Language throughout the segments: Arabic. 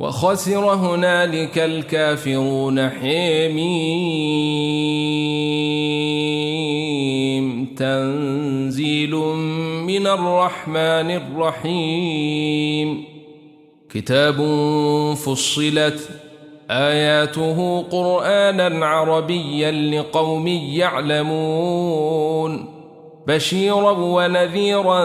وخسر هنالك الكافرون حميم. تنزيل من الرحمن الرحيم. كتاب فصلت آياته قرآنا عربيا لقوم يعلمون. بشيرا ونذيرا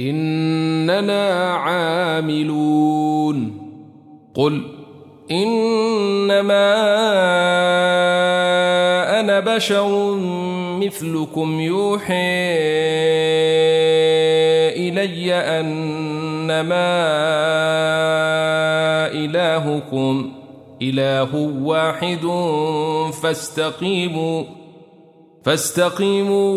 إننا عاملون. قل إنما أنا بشر مثلكم يوحي إلي أنما إلهكم. إله واحد فاستقيموا فاستقيموا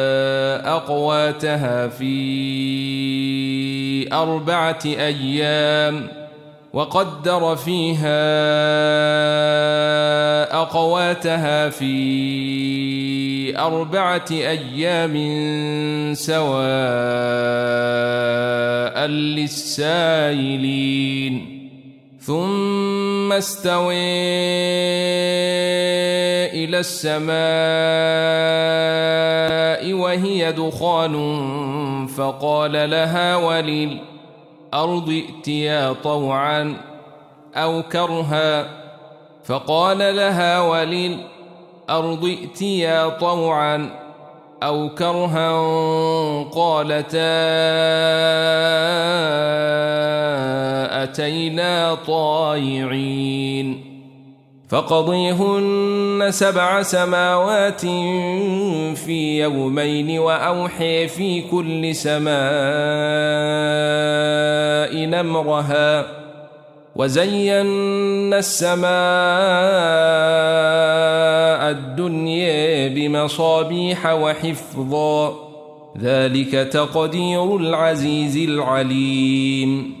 أقواتها في أربعة أيام وقدر فيها أقواتها في أربعة أيام سواء للسائلين. ثم استوي إلى السماء وهي دخان فقال لها وللأرض ائتيا طوعا أو كرها فقال لها وللأرض ائتيا طوعا أو كرها قالتا أتينا طائعين. فقضيهن سبع سماوات في يومين وأوحي في كل سماء نمرها وزينا السماء الدنيا بمصابيح وحفظا. ذلك تقدير العزيز العليم.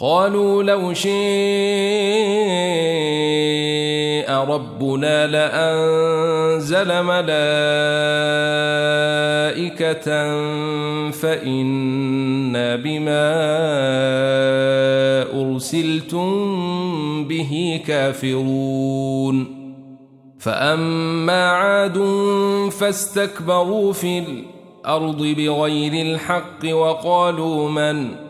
قالوا لو شيء ربنا لأنزل ملائكة فإنا بما أرسلتم به كافرون. فأما عاد فاستكبروا في الأرض بغير الحق وقالوا من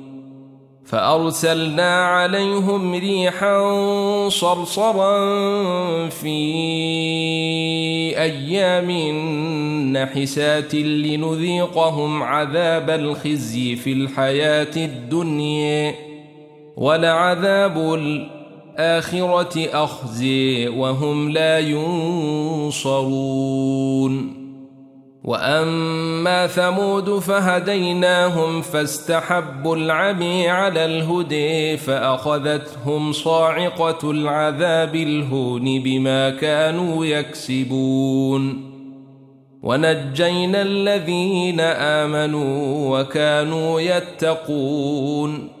فأرسلنا عليهم ريحا صرصرا في أيام نحسات لنذيقهم عذاب الخزي في الحياة الدنيا ولعذاب الآخرة أخزي وهم لا ينصرون واما ثمود فهديناهم فاستحبوا العمي على الهدي فاخذتهم صاعقه العذاب الهون بما كانوا يكسبون ونجينا الذين امنوا وكانوا يتقون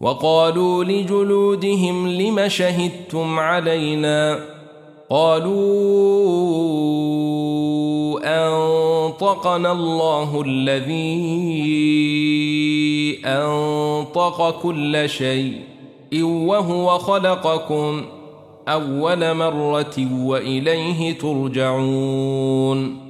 وقالوا لجلودهم لم شهدتم علينا قالوا أنطقنا الله الذي أنطق كل شيء وهو خلقكم أول مرة وإليه ترجعون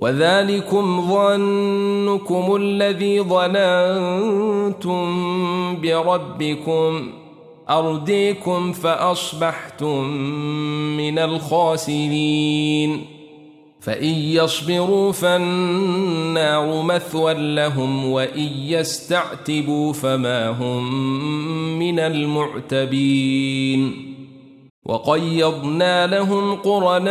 وذلكم ظنكم الذي ظننتم بربكم. أرديكم فأصبحتم من الخاسرين. فإن يصبروا فالنار مثوى لهم وإن يستعتبوا فما هم من المعتبين. وقيضنا لهم قرناء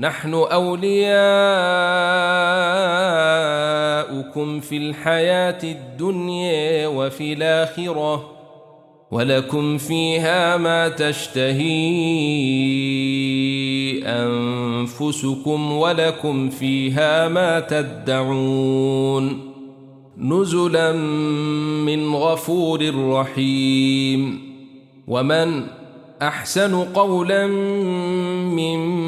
نحن أولياؤكم في الحياة الدنيا وفي الآخرة ولكم فيها ما تشتهي أنفسكم ولكم فيها ما تدعون. نزلا من غفور رحيم. ومن أحسن قولا ممن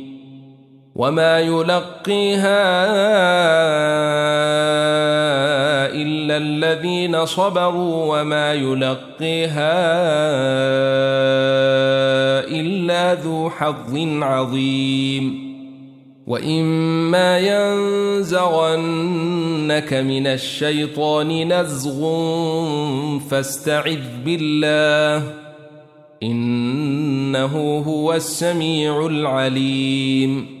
وما يلقيها الا الذين صبروا وما يلقيها الا ذو حظ عظيم واما ينزغنك من الشيطان نزغ فاستعذ بالله انه هو السميع العليم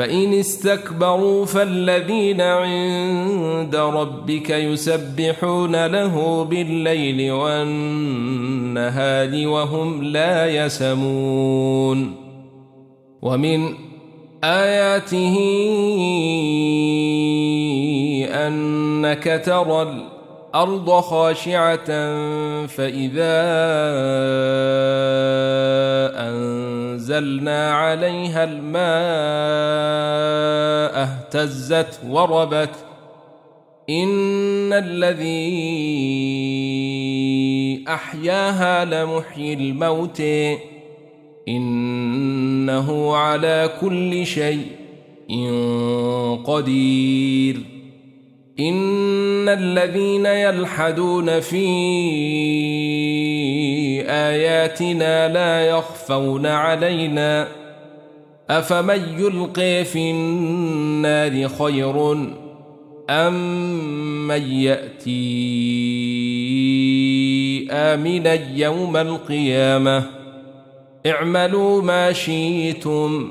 فإن استكبروا فالذين عند ربك يسبحون له بالليل والنهار وهم لا يسمون ومن آياته أنك ترى الأرض خاشعة فإذا أنزلنا عليها الماء اهتزت وربت إن الذي أحياها لمحيي الموت إنه على كل شيء قدير إن الذين يلحدون في آياتنا لا يخفون علينا. أفمن يلقي في النار خير أم من يأتي آمنا يوم القيامة؟ اعملوا ما شئتم.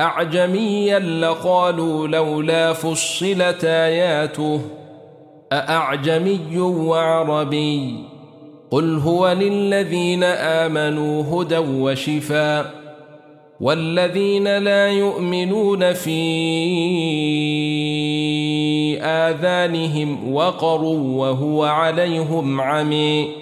أعجميا لقالوا لولا فصلت آياته أأعجمي وعربي قل هو للذين آمنوا هدى وشفاء والذين لا يؤمنون في آذانهم وقر وهو عليهم عمي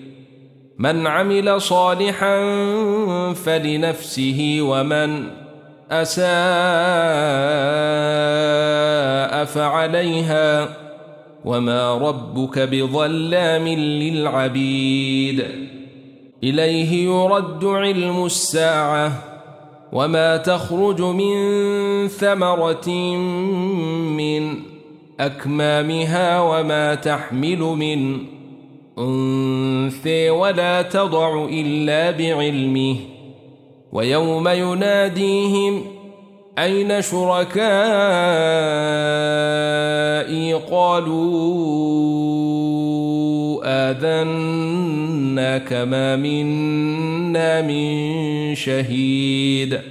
من عمل صالحا فلنفسه ومن أساء فعليها وما ربك بظلام للعبيد. إليه يرد علم الساعة وما تخرج من ثمرة من أكمامها وما تحمل من أنثي ولا تضع إلا بعلمه. ويوم يناديهم أين شركائي؟ قالوا آذنا كما منا من شهيد.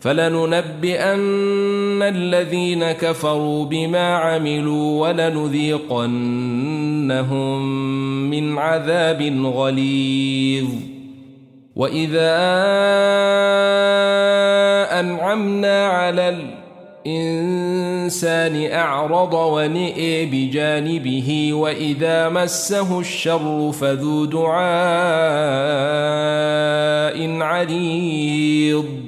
فلننبئن الذين كفروا بما عملوا ولنذيقنهم من عذاب غليظ. وإذا أنعمنا على الإنسان أعرض ونئي بجانبه وإذا مسه الشر فذو دعاء عريض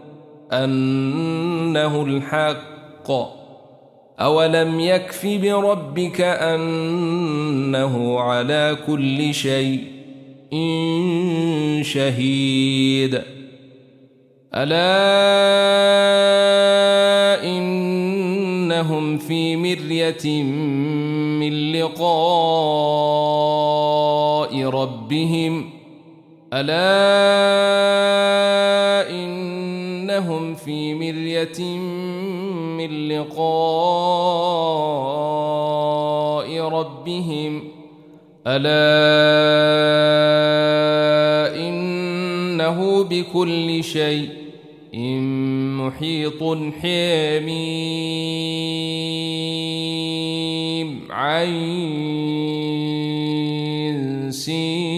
أنه الحق. أولم يكف بربك أنه على كل شيء إن شهيد. ألا إنهم في مرية من لقاء ربهم. ألا إنهم في مرية من لقاء ربهم. ألا إنه بكل شيء محيط حميم عين سين.